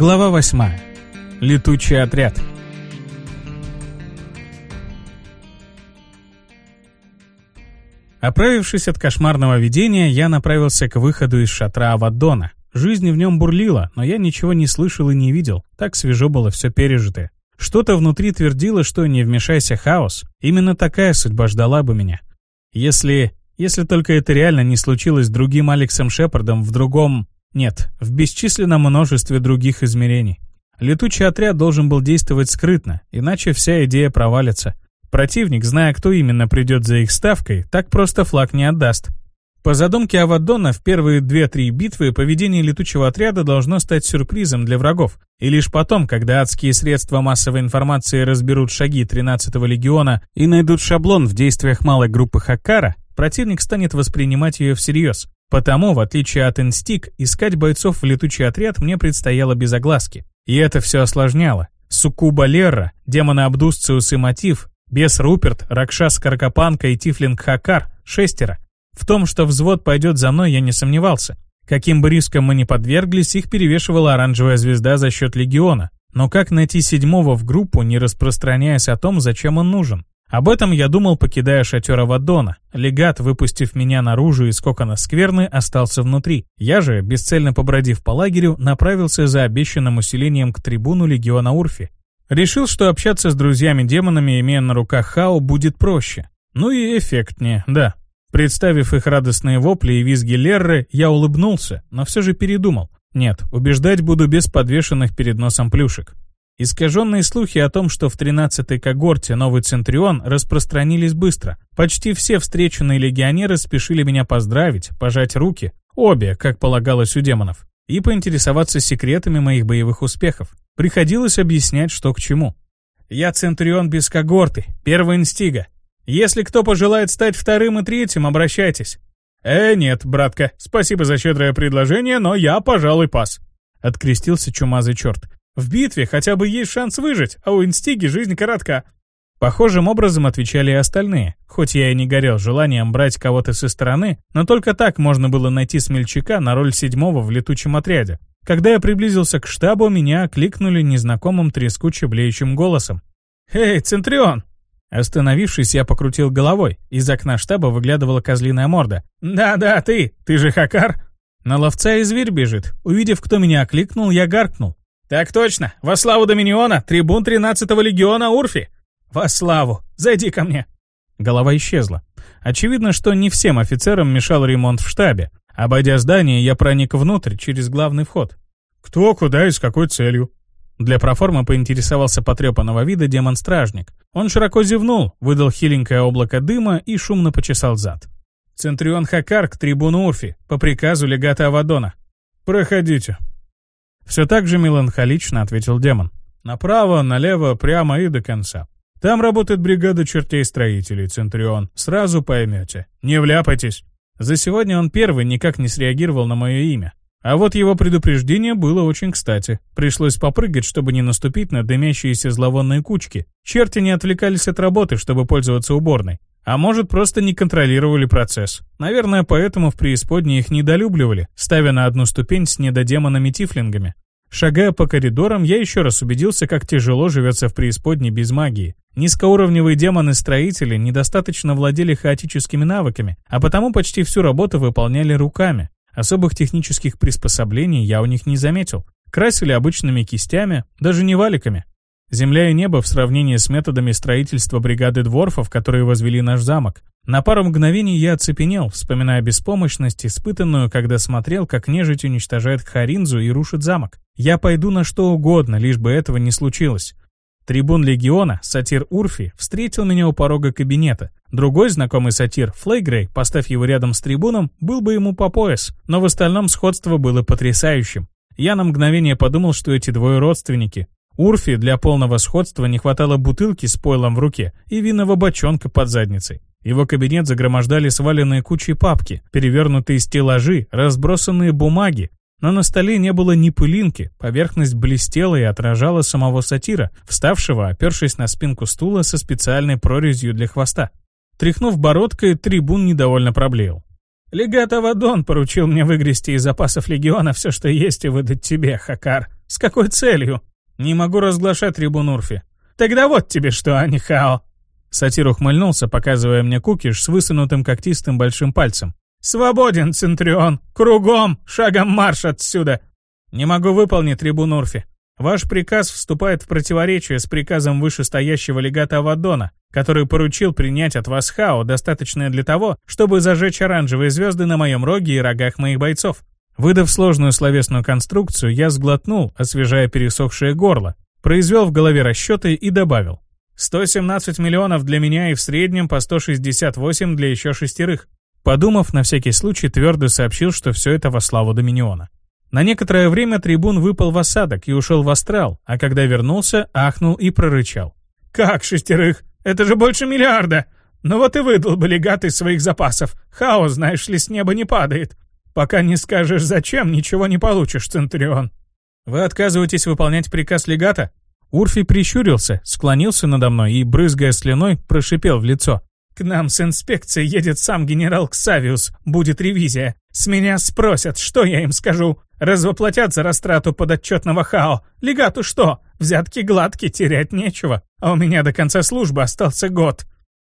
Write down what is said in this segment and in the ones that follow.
Глава 8. Летучий отряд. Оправившись от кошмарного видения, я направился к выходу из шатра Авадона. Жизнь в нем бурлила, но я ничего не слышал и не видел. Так свежо было все пережитое. Что-то внутри твердило, что не вмешайся хаос, именно такая судьба ждала бы меня. Если... если только это реально не случилось с другим Алексом Шепардом в другом... Нет, в бесчисленном множестве других измерений. Летучий отряд должен был действовать скрытно, иначе вся идея провалится. Противник, зная, кто именно придет за их ставкой, так просто флаг не отдаст. По задумке Авадона, в первые две-три битвы поведение летучего отряда должно стать сюрпризом для врагов, и лишь потом, когда адские средства массовой информации разберут шаги 13-го легиона и найдут шаблон в действиях малой группы Хаккара, противник станет воспринимать ее всерьез. Потому, в отличие от Инстик, искать бойцов в летучий отряд мне предстояло без огласки. И это все осложняло. Суккуба Лерра, демоны Абдусциус и Мотив, Бес Руперт, Ракшас Каркапанка и Тифлинг Хакар — шестеро. В том, что взвод пойдет за мной, я не сомневался. Каким бы риском мы ни подверглись, их перевешивала оранжевая звезда за счет легиона. Но как найти седьмого в группу, не распространяясь о том, зачем он нужен? Об этом я думал, покидая шатер Авадона. Легат, выпустив меня наружу из кокона скверны, остался внутри. Я же, бесцельно побродив по лагерю, направился за обещанным усилением к трибуну легиона Урфи. Решил, что общаться с друзьями-демонами, имея на руках Хао, будет проще. Ну и эффектнее, да. Представив их радостные вопли и визги Лерры, я улыбнулся, но все же передумал. Нет, убеждать буду без подвешенных перед носом плюшек. Искаженные слухи о том, что в 13-й когорте новый Центрион распространились быстро. Почти все встреченные легионеры спешили меня поздравить, пожать руки, обе, как полагалось у демонов, и поинтересоваться секретами моих боевых успехов. Приходилось объяснять, что к чему. «Я Центрион без когорты, первый инстига. Если кто пожелает стать вторым и третьим, обращайтесь». «Э, нет, братка, спасибо за щедрое предложение, но я, пожалуй, пас», — открестился чумазый черт. В битве хотя бы есть шанс выжить, а у инстиги жизнь коротка. Похожим образом отвечали и остальные. Хоть я и не горел желанием брать кого-то со стороны, но только так можно было найти смельчака на роль седьмого в летучем отряде. Когда я приблизился к штабу, меня окликнули незнакомым трескуче-блеющим голосом. «Эй, Центрион!» Остановившись, я покрутил головой. Из окна штаба выглядывала козлиная морда. «Да-да, ты! Ты же Хакар!» На ловца и зверь бежит. Увидев, кто меня окликнул, я гаркнул. «Так точно! Во славу Доминиона, трибун 13-го легиона Урфи!» «Во славу! Зайди ко мне!» Голова исчезла. Очевидно, что не всем офицерам мешал ремонт в штабе. Обойдя здание, я проник внутрь через главный вход. «Кто, куда и с какой целью?» Для проформы поинтересовался потрепанного вида демон-стражник. Он широко зевнул, выдал хиленькое облако дыма и шумно почесал зад. «Центрион Хакар к Урфи, по приказу легата Авадона». «Проходите», все так же меланхолично ответил демон. Направо, налево, прямо и до конца. Там работает бригада чертей-строителей, Центрион. Сразу поймете. Не вляпайтесь. За сегодня он первый никак не среагировал на мое имя. А вот его предупреждение было очень кстати. Пришлось попрыгать, чтобы не наступить на дымящиеся зловонные кучки. Черти не отвлекались от работы, чтобы пользоваться уборной. А может, просто не контролировали процесс. Наверное, поэтому в преисподней их недолюбливали, ставя на одну ступень с недодемонами-тифлингами. Шагая по коридорам, я еще раз убедился, как тяжело живется в преисподней без магии. Низкоуровневые демоны-строители недостаточно владели хаотическими навыками, а потому почти всю работу выполняли руками. Особых технических приспособлений я у них не заметил. Красили обычными кистями, даже не валиками. Земля и небо в сравнении с методами строительства бригады дворфов, которые возвели наш замок. На пару мгновений я оцепенел, вспоминая беспомощность, испытанную, когда смотрел, как нежить уничтожает Харинзу и рушит замок. Я пойду на что угодно, лишь бы этого не случилось. Трибун легиона, сатир Урфи, встретил меня у порога кабинета. Другой знакомый сатир, Флейгрей, поставь его рядом с трибуном, был бы ему по пояс, но в остальном сходство было потрясающим. Я на мгновение подумал, что эти двое родственники, Урфи для полного сходства не хватало бутылки с пойлом в руке и винного бочонка под задницей. Его кабинет загромождали сваленные кучи папки, перевернутые стеллажи, разбросанные бумаги, но на столе не было ни пылинки, поверхность блестела и отражала самого сатира, вставшего, опершись на спинку стула со специальной прорезью для хвоста. Тряхнув бородкой, трибун недовольно проблеял. «Легат Авадон поручил мне выгрести из запасов легиона все, что есть, и выдать тебе, Хакар. С какой целью? Не могу разглашать трибун Урфи. Тогда вот тебе что, а не Хао. Сатир ухмыльнулся, показывая мне кукиш с высунутым когтистым большим пальцем. «Свободен, Центрион! Кругом! Шагом марш отсюда!» «Не могу выполнить, трибун Урфи. Ваш приказ вступает в противоречие с приказом вышестоящего легата Авадона, который поручил принять от вас хао, достаточное для того, чтобы зажечь оранжевые звезды на моем роге и рогах моих бойцов. Выдав сложную словесную конструкцию, я сглотнул, освежая пересохшее горло, произвел в голове расчеты и добавил. 117 миллионов для меня и в среднем по 168 для еще шестерых. Подумав, на всякий случай твердо сообщил, что все это во славу Доминиона. На некоторое время трибун выпал в осадок и ушел в астрал, а когда вернулся, ахнул и прорычал. «Как шестерых? Это же больше миллиарда! Ну вот и выдал бы легат из своих запасов. Хаос, знаешь ли, с неба не падает. Пока не скажешь зачем, ничего не получишь, Центурион». «Вы отказываетесь выполнять приказ легата?» Урфи прищурился, склонился надо мной и, брызгая слюной, прошипел в лицо. К нам с инспекцией едет сам генерал Ксавиус, будет ревизия. С меня спросят, что я им скажу. Развоплотят за растрату подотчетного ХАО. Легату что? Взятки гладкие, терять нечего. А у меня до конца службы остался год.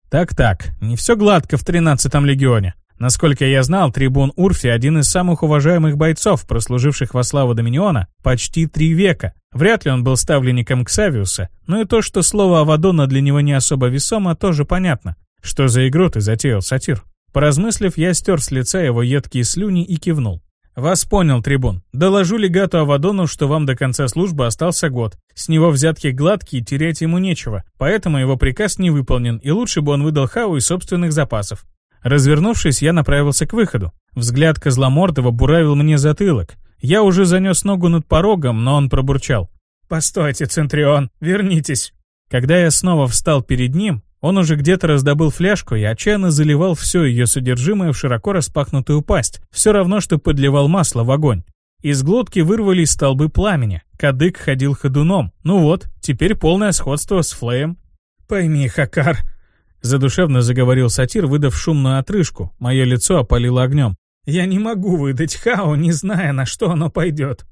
Так-так, не все гладко в 13-м легионе. Насколько я знал, трибун Урфи один из самых уважаемых бойцов, прослуживших во славу Доминиона почти три века. Вряд ли он был ставленником Ксавиуса, но и то, что слово Авадона для него не особо весомо, тоже понятно. «Что за игру ты затеял, сатир?» Поразмыслив, я стер с лица его едкие слюни и кивнул. «Вас понял, трибун. Доложу легату Авадону, что вам до конца службы остался год. С него взятки гладкие, терять ему нечего, поэтому его приказ не выполнен, и лучше бы он выдал Хау из собственных запасов». Развернувшись, я направился к выходу. Взгляд Козломордова буравил мне затылок. Я уже занес ногу над порогом, но он пробурчал. «Постойте, Центрион, вернитесь». Когда я снова встал перед ним, он уже где-то раздобыл фляжку и отчаянно заливал все ее содержимое в широко распахнутую пасть, все равно, что подливал масло в огонь. Из глотки вырвались столбы пламени, кадык ходил ходуном. Ну вот, теперь полное сходство с Флеем. «Пойми, Хакар», — задушевно заговорил сатир, выдав шумную отрыжку. Мое лицо опалило огнем. «Я не могу выдать Хао, не зная, на что оно пойдет».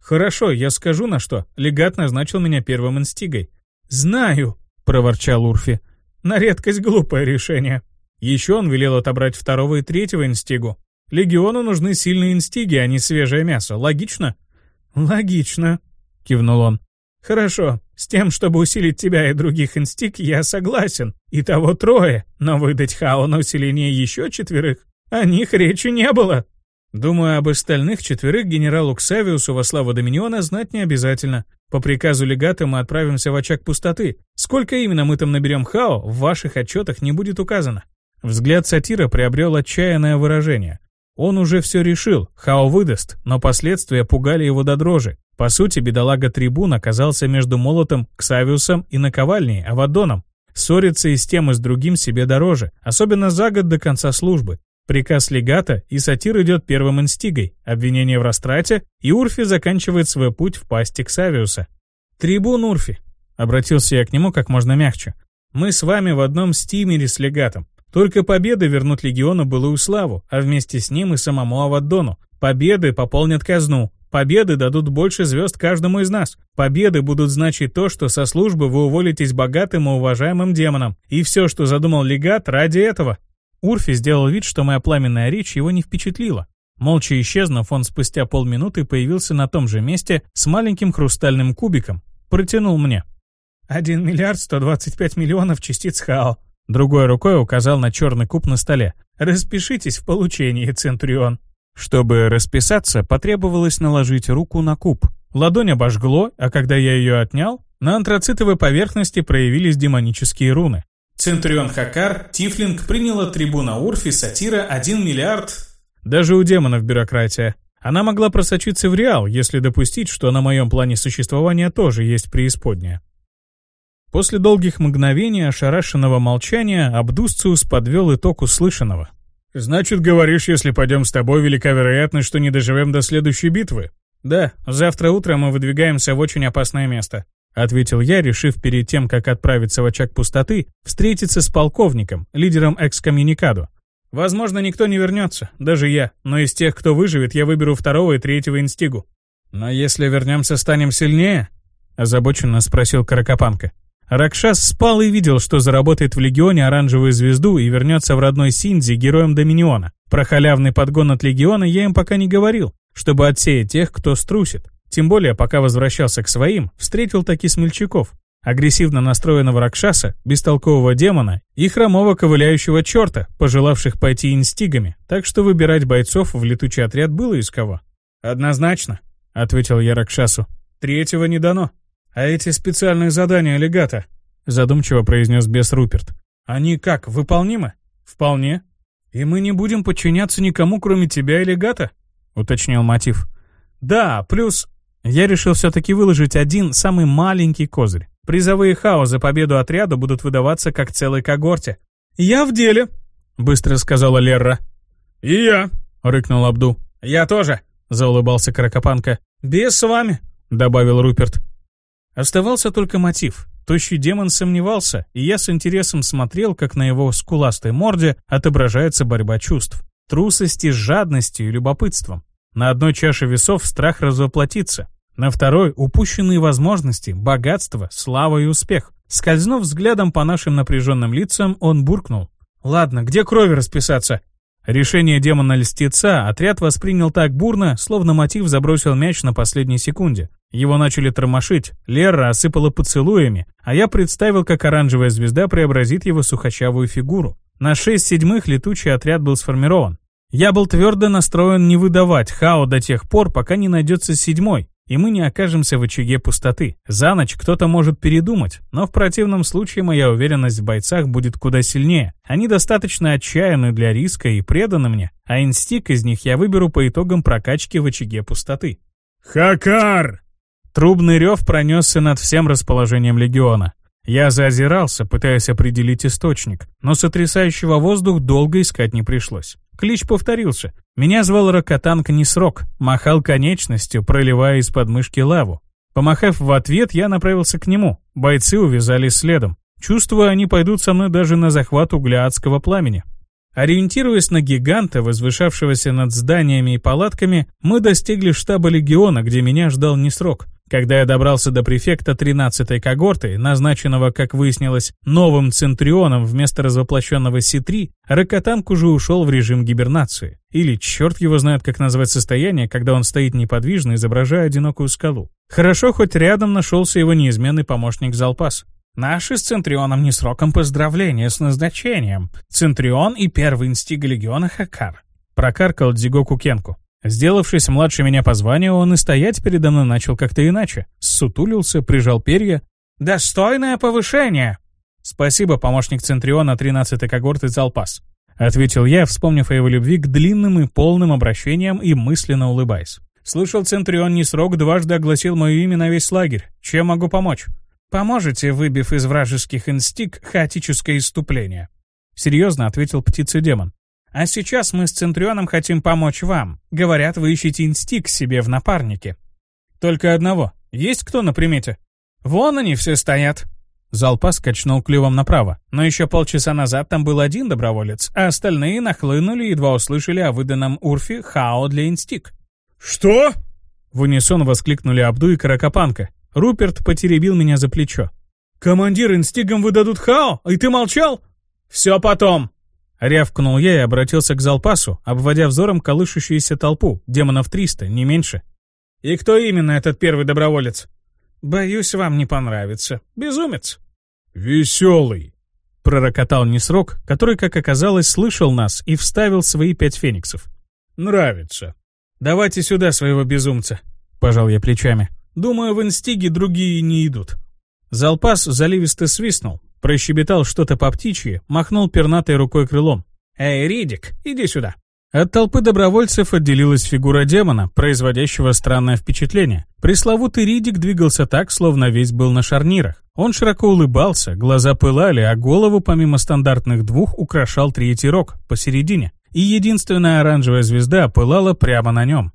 «Хорошо, я скажу на что. Легат назначил меня первым инстигой». «Знаю», — проворчал Урфи. На редкость глупое решение. Еще он велел отобрать второго и третьего инстигу. Легиону нужны сильные инстиги, а не свежее мясо. Логично? Логично, кивнул он. Хорошо, с тем, чтобы усилить тебя и других инстиг, я согласен. И того трое, но выдать Хао на усиление еще четверых, о них речи не было. Думаю, об остальных четверых генералу Ксавиусу во славу Доминиона знать не обязательно. По приказу легата мы отправимся в очаг пустоты. Сколько именно мы там наберем хао, в ваших отчетах не будет указано. Взгляд сатира приобрел отчаянное выражение. Он уже все решил, хао выдаст, но последствия пугали его до дрожи. По сути, бедолага-трибун оказался между молотом, Ксавиусом и наковальней, Авадоном. Ссориться и с тем, и с другим себе дороже, особенно за год до конца службы. Приказ легата, и сатир идет первым инстигой, обвинение в растрате, и Урфи заканчивает свой путь в пасти Ксавиуса. «Трибун Урфи», — обратился я к нему как можно мягче, — «мы с вами в одном стимере с легатом. Только победы вернут легиону былую славу, а вместе с ним и самому Аваддону. Победы пополнят казну, Победы дадут больше звезд каждому из нас. Победы будут значить то, что со службы вы уволитесь богатым и уважаемым демоном. И все, что задумал легат, ради этого. Урфи сделал вид, что моя пламенная речь его не впечатлила. Молча исчезнув, он спустя полминуты появился на том же месте с маленьким хрустальным кубиком. Протянул мне. «Один миллиард сто двадцать пять миллионов частиц Хао». Другой рукой указал на черный куб на столе. «Распишитесь в получении, Центурион». Чтобы расписаться, потребовалось наложить руку на куб. Ладонь обожгло, а когда я ее отнял, на антрацитовой поверхности проявились демонические руны. Центурион Хакар, Тифлинг, принял от трибуна Урфи сатира 1 миллиард... Даже у демонов бюрократия. Она могла просочиться в реал, если допустить, что на моем плане существования тоже есть преисподняя. После долгих мгновений ошарашенного молчания Абдусциус подвел итог услышанного. «Значит, говоришь, если пойдем с тобой, велика вероятность, что не доживем до следующей битвы?» «Да, завтра утром мы выдвигаемся в очень опасное место. — ответил я, решив перед тем, как отправиться в очаг пустоты, встретиться с полковником, лидером экскоммуникаду. Возможно, никто не вернется, даже я, но из тех, кто выживет, я выберу второго и третьего инстигу. «Но если вернемся, станем сильнее?» — озабоченно спросил Каракопанка. Ракшас спал и видел, что заработает в Легионе оранжевую звезду и вернется в родной Синдзи героем Доминиона. Про халявный подгон от Легиона я им пока не говорил, чтобы отсеять тех, кто струсит. Тем более, пока возвращался к своим, встретил таки смельчаков. Агрессивно настроенного Ракшаса, бестолкового демона и хромого ковыляющего черта, пожелавших пойти инстигами, так что выбирать бойцов в летучий отряд было из кого. «Однозначно», — ответил я Ракшасу. «Третьего не дано». «А эти специальные задания легата?» — задумчиво произнес бес Руперт. «Они как, выполнимы?» «Вполне». «И мы не будем подчиняться никому, кроме тебя и легата?» — уточнил мотив. «Да, плюс...» Я решил все-таки выложить один самый маленький козырь. Призовые хао за победу отряду будут выдаваться как целой когорте. «Я в деле», — быстро сказала Лерра. «И я», — рыкнул Абду. «Я тоже», — заулыбался Каракопанка. «Без с вами», — добавил Руперт. Оставался только мотив. Тощий демон сомневался, и я с интересом смотрел, как на его скуластой морде отображается борьба чувств. Трусости с жадностью и любопытством. На одной чаше весов страх развоплотиться. На второй — упущенные возможности, богатство, слава и успех. Скользнув взглядом по нашим напряженным лицам, он буркнул. «Ладно, где крови расписаться?» Решение демона-льстеца отряд воспринял так бурно, словно мотив забросил мяч на последней секунде. Его начали тормошить, Лера осыпала поцелуями, а я представил, как оранжевая звезда преобразит его сухощавую фигуру. На шесть седьмых летучий отряд был сформирован. Я был твердо настроен не выдавать Хао до тех пор, пока не найдется седьмой, и мы не окажемся в очаге пустоты. За ночь кто-то может передумать, но в противном случае моя уверенность в бойцах будет куда сильнее. Они достаточно отчаянны для риска и преданы мне, а инстик из них я выберу по итогам прокачки в очаге пустоты. «Хакар!» Трубный рев пронесся над всем расположением легиона. Я заозирался, пытаясь определить источник, но сотрясающего воздух долго искать не пришлось. Клич повторился. Меня звал Рокотанг Несрок, махал конечностью, проливая из подмышки лаву. Помахав в ответ, я направился к нему. Бойцы увязались следом. Чувствую, они пойдут со мной даже на захват угля адского пламени. Ориентируясь на гиганта, возвышавшегося над зданиями и палатками, мы достигли штаба легиона, где меня ждал Несрок. Когда я добрался до префекта 13-й когорты, назначенного, как выяснилось, новым Центрионом вместо развоплощенного Си-3, Рокотанг уже ушел в режим гибернации. Или черт его знает, как назвать состояние, когда он стоит неподвижно, изображая одинокую скалу. Хорошо, хоть рядом нашелся его неизменный помощник Залпас. Наши с Центрионом не сроком поздравления с назначением. Центрион и первый инстиг легиона Хакар. Прокаркал Дзигоку Кенку. Сделавшись младше меня по званию, он и стоять передо мной начал как-то иначе. Сутулился, прижал перья. «Достойное повышение!» «Спасибо, помощник Центриона 13-й когорты Залпас», — ответил я, вспомнив о его любви к длинным и полным обращениям и мысленно улыбаясь. «Слышал, Центрион не срок дважды огласил мое имя на весь лагерь. Чем могу помочь?» «Поможете, выбив из вражеских инстиг хаотическое иступление?» Серьезно ответил птица-демон. А сейчас мы с Центрионом хотим помочь вам. Говорят, вы ищете инстик себе в напарнике. Только одного. Есть кто на примете? Вон они все стоят. Залпас качнул клювом направо. Но еще полчаса назад там был один доброволец, а остальные нахлынули, едва услышали о выданном Урфе хао для инстик. «Что?» В унисон воскликнули Абду и Каракопанка. Руперт потеребил меня за плечо. «Командир, инстигом выдадут хао, и ты молчал?» «Все потом», Рявкнул я и обратился к Залпасу, обводя взором колышущуюся толпу, демонов 300, не меньше. «И кто именно этот первый доброволец?» «Боюсь, вам не понравится. Безумец». «Веселый», — пророкотал Несрок, который, как оказалось, слышал нас и вставил свои пять фениксов. «Нравится». «Давайте сюда своего безумца», — пожал я плечами. «Думаю, в инстиге другие не идут». Залпас заливисто свистнул, Прощебетал что-то по птичьи, махнул пернатой рукой крылом. «Эй, Ридик, иди сюда!» От толпы добровольцев отделилась фигура демона, производящего странное впечатление. Пресловутый Ридик двигался так, словно весь был на шарнирах. Он широко улыбался, глаза пылали, а голову помимо стандартных двух украшал третий рог, посередине. И единственная оранжевая звезда пылала прямо на нем.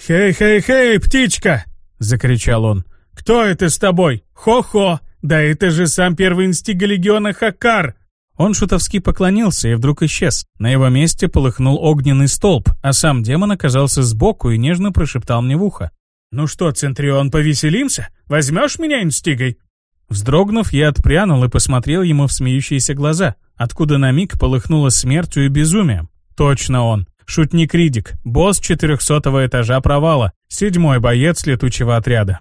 «Хей-хей-хей, птичка!» — закричал он. «Кто это с тобой? Хо-хо! «Да это же сам первый инстига легиона Хакар!» Он шутовски поклонился и вдруг исчез. На его месте полыхнул огненный столб, а сам демон оказался сбоку и нежно прошептал мне в ухо. «Ну что, Центрион, повеселимся? Возьмешь меня инстигой?» Вздрогнув, я отпрянул и посмотрел ему в смеющиеся глаза, откуда на миг полыхнуло смертью и безумием. Точно он. Шутник Ридик, босс четырехсотого этажа провала, седьмой боец летучего отряда.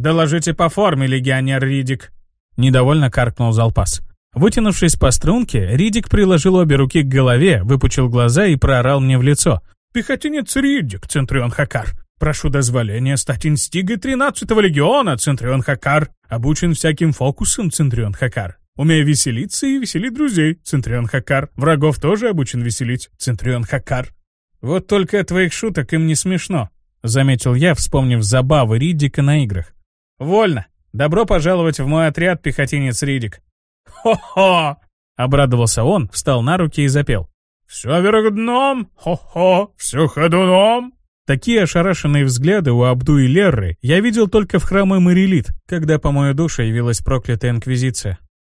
«Доложите по форме, легионер Ридик», — недовольно каркнул Залпас. Вытянувшись по струнке, Ридик приложил обе руки к голове, выпучил глаза и проорал мне в лицо. «Пехотинец Ридик, Центрион Хакар. Прошу дозволения стать инстигой 13-го легиона, Центрион Хакар. Обучен всяким фокусам, Центрион Хакар. Умею веселиться и веселить друзей, Центрион Хакар. Врагов тоже обучен веселить, Центрион Хакар». «Вот только твоих шуток им не смешно», — заметил я, вспомнив забавы Ридика на играх. «Вольно. Добро пожаловать в мой отряд, пехотинец Ридик». «Хо-хо!» — обрадовался он, встал на руки и запел. «Все вверх дном, хо-хо, все ходуном». Такие ошарашенные взгляды у Абду и Лерры я видел только в храме Марилит, когда по мою душу явилась проклятая Инквизиция.